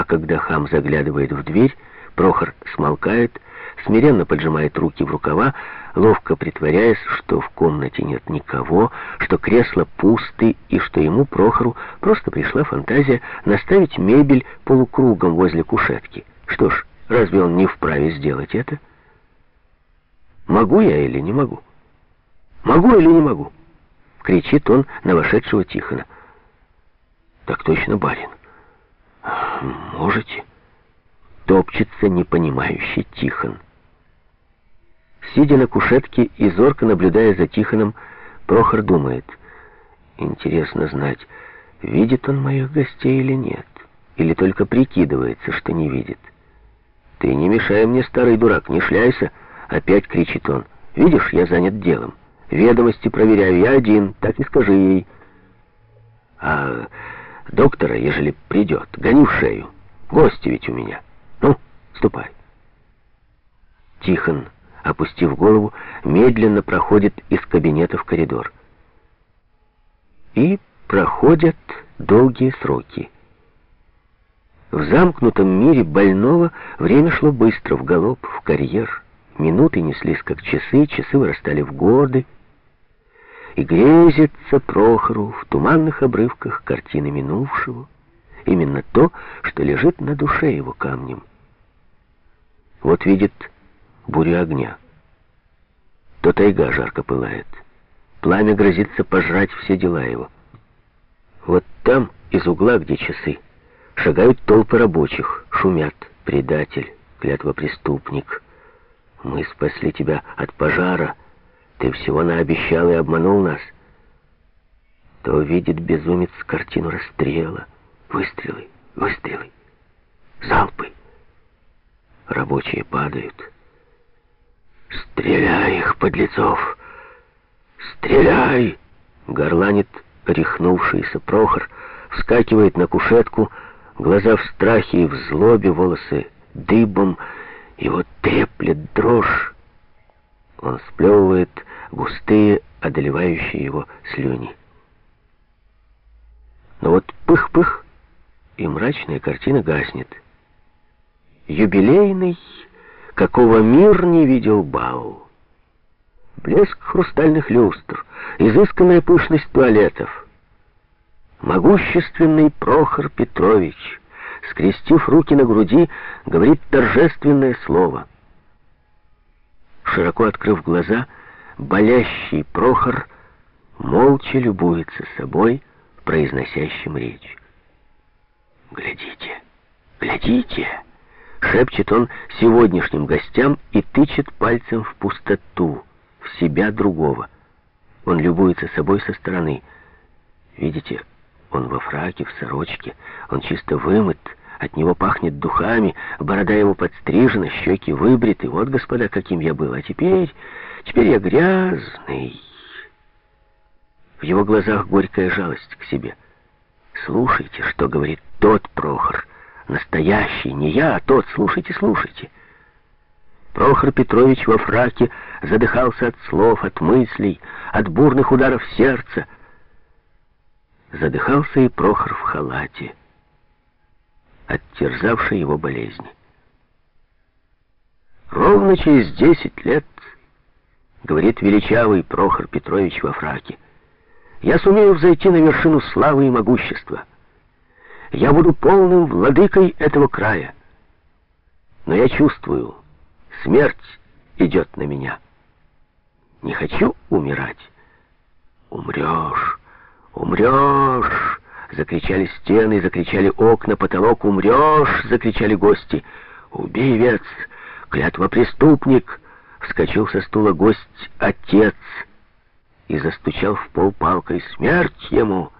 А когда хам заглядывает в дверь, Прохор смолкает, смиренно поджимает руки в рукава, ловко притворяясь, что в комнате нет никого, что кресла пусты и что ему, Прохору, просто пришла фантазия наставить мебель полукругом возле кушетки. Что ж, разве он не вправе сделать это? Могу я или не могу? Могу или не могу? Кричит он на вошедшего Тихона. Так точно, барин. Можете? Топчется непонимающий Тихон. Сидя на кушетке и зорко наблюдая за Тихоном, Прохор думает. Интересно знать, видит он моих гостей или нет. Или только прикидывается, что не видит. «Ты не мешай мне, старый дурак, не шляйся!» Опять кричит он. «Видишь, я занят делом. Ведомости проверяю, я один, так и скажи ей». «А доктора, ежели придет, гони в шею. Гости ведь у меня. Ну, ступай». Тихон опустив голову, медленно проходит из кабинета в коридор. И проходят долгие сроки. В замкнутом мире больного время шло быстро, в галоп, в карьер. Минуты неслись, как часы, часы вырастали в годы. И грезится Прохору в туманных обрывках картины минувшего. Именно то, что лежит на душе его камнем. Вот видит буря огня. То тайга жарко пылает. Пламя грозится пожрать все дела его. Вот там, из угла, где часы, шагают толпы рабочих, шумят. Предатель, клятва преступник. Мы спасли тебя от пожара. Ты всего наобещал и обманул нас. То видит безумец картину расстрела. Выстрелы, выстрелы, залпы. Рабочие падают. «Стреляй их, подлецов! Стреляй!» Горланит рехнувшийся Прохор, вскакивает на кушетку, глаза в страхе и в злобе, волосы дыбом, его треплет дрожь. Он сплевывает густые, одолевающие его слюни. Но вот пых-пых, и мрачная картина гаснет. Юбилейный какого мир не видел бал. Блеск хрустальных люстр, изысканная пышность туалетов. Могущественный Прохор Петрович, скрестив руки на груди, говорит торжественное слово. Широко открыв глаза, болящий Прохор молча любуется собой, произносящим речь. «Глядите, глядите!» Шепчет он сегодняшним гостям и тычет пальцем в пустоту, в себя другого. Он любуется собой со стороны. Видите, он во фраке, в сорочке, он чисто вымыт, от него пахнет духами, борода его подстрижена, щеки выбриты. Вот, господа, каким я был. А теперь, теперь я грязный. В его глазах горькая жалость к себе. Слушайте, что говорит тот Прохор. Настоящий, не я, а тот. Слушайте, слушайте. Прохор Петрович во фраке задыхался от слов, от мыслей, от бурных ударов сердца. Задыхался и Прохор в халате, оттерзавший его болезни. Ровно через десять лет, говорит величавый Прохор Петрович во фраке, я сумею взойти на вершину славы и могущества я буду полным владыкой этого края. Но я чувствую, смерть идет на меня. Не хочу умирать. Умрешь, умрешь, закричали стены, закричали окна, потолок, умрешь, закричали гости. Убей, вец, клятва преступник, вскочил со стула гость отец и застучал в пол палкой. Смерть ему!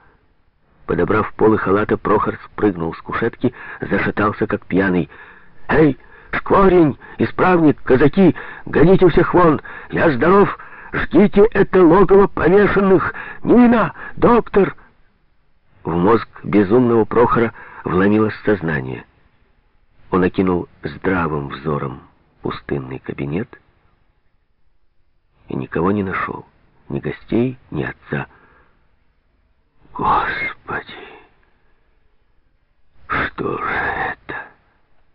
Подобрав полы халата, Прохор спрыгнул с кушетки, зашатался, как пьяный. «Эй, шкворень, исправник, казаки, гоните всех вон! Я здоров! Ждите это логово помешанных! Нина, доктор!» В мозг безумного Прохора вломилось сознание. Он окинул здравым взором пустынный кабинет и никого не нашел, ни гостей, ни отца. Господи, что же это?